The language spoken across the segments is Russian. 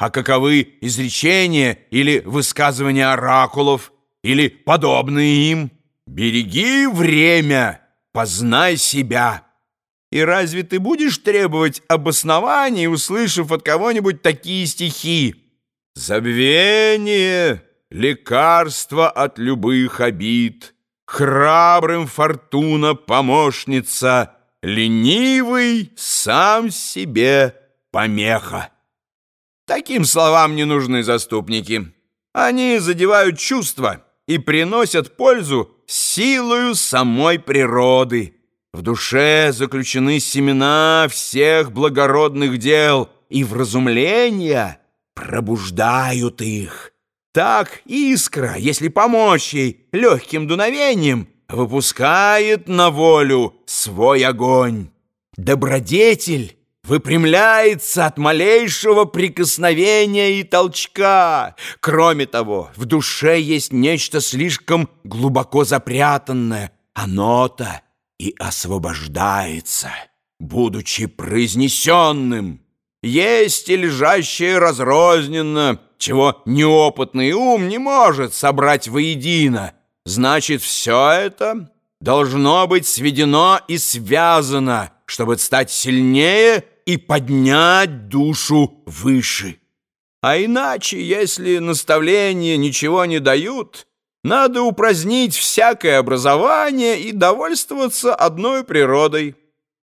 А каковы изречения или высказывания оракулов, или подобные им? Береги время, познай себя. И разве ты будешь требовать обоснований, услышав от кого-нибудь такие стихи? Забвение — лекарство от любых обид, Храбрым фортуна помощница, Ленивый сам себе помеха. Таким словам не нужны заступники. Они задевают чувства и приносят пользу силою самой природы. В душе заключены семена всех благородных дел, и вразумления пробуждают их. Так искра, если помочь ей легким дуновением, выпускает на волю свой огонь. Добродетель выпрямляется от малейшего прикосновения и толчка. Кроме того, в душе есть нечто слишком глубоко запрятанное. Оно-то и освобождается, будучи произнесенным. Есть и лежащее разрозненно, чего неопытный ум не может собрать воедино. Значит, все это должно быть сведено и связано, чтобы стать сильнее и поднять душу выше. А иначе, если наставления ничего не дают, надо упразднить всякое образование и довольствоваться одной природой.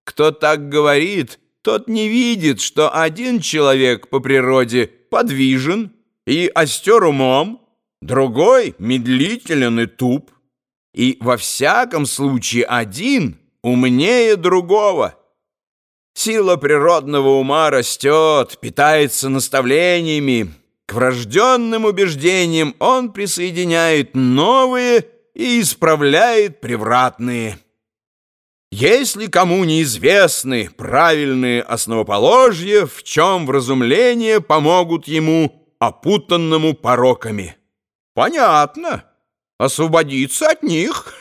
Кто так говорит, тот не видит, что один человек по природе подвижен и остер умом, другой медлителен и туп, и во всяком случае один умнее другого. Сила природного ума растет, питается наставлениями. К врожденным убеждениям он присоединяет новые и исправляет превратные. Если кому неизвестны правильные основоположья, в чем вразумление помогут ему, опутанному пороками. Понятно. Освободиться от них.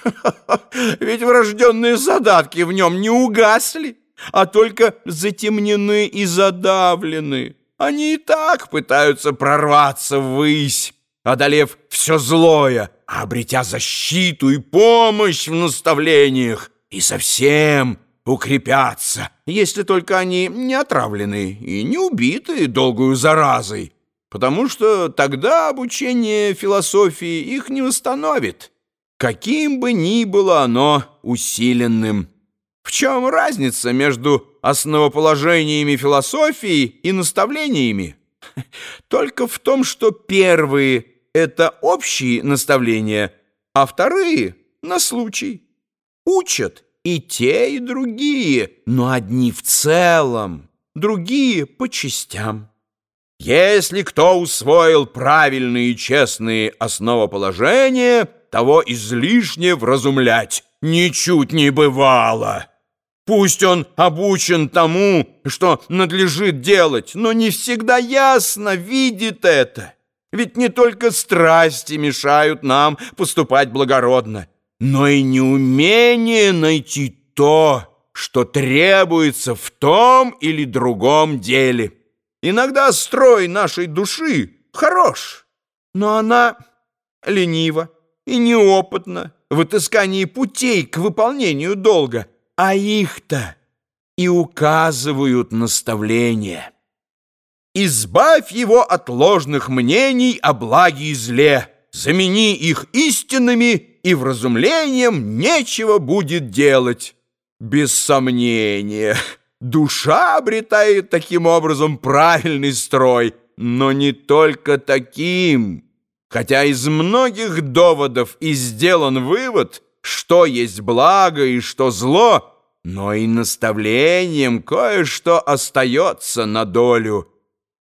Ведь врожденные задатки в нем не угасли а только затемнены и задавлены. Они и так пытаются прорваться ввысь, одолев все злое, обретя защиту и помощь в наставлениях, и совсем укрепятся, если только они не отравлены и не убиты долгую заразой, потому что тогда обучение философии их не восстановит, каким бы ни было оно усиленным. В чем разница между основоположениями философии и наставлениями? Только в том, что первые — это общие наставления, а вторые — на случай. Учат и те, и другие, но одни в целом, другие по частям. Если кто усвоил правильные и честные основоположения, того излишне вразумлять ничуть не бывало. Пусть он обучен тому, что надлежит делать, но не всегда ясно видит это. Ведь не только страсти мешают нам поступать благородно, но и неумение найти то, что требуется в том или другом деле. Иногда строй нашей души хорош, но она ленива и неопытна в отыскании путей к выполнению долга – а их-то и указывают наставления. Избавь его от ложных мнений о благе и зле, замени их истинными, и вразумлением нечего будет делать. Без сомнения, душа обретает таким образом правильный строй, но не только таким. Хотя из многих доводов и сделан вывод – что есть благо и что зло, но и наставлением кое-что остается на долю.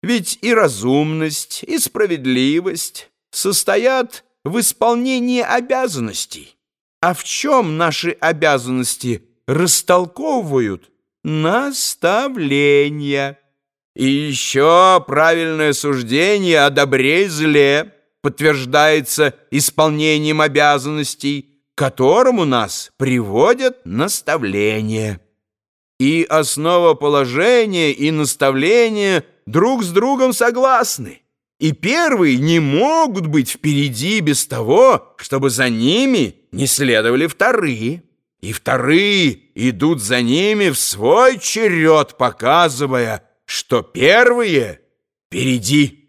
Ведь и разумность, и справедливость состоят в исполнении обязанностей. А в чем наши обязанности растолковывают? Наставления. И еще правильное суждение о добре и зле подтверждается исполнением обязанностей – которому нас приводят наставления. И основоположение и наставление друг с другом согласны, и первые не могут быть впереди без того, чтобы за ними не следовали вторые, и вторые идут за ними в свой черед, показывая, что первые впереди.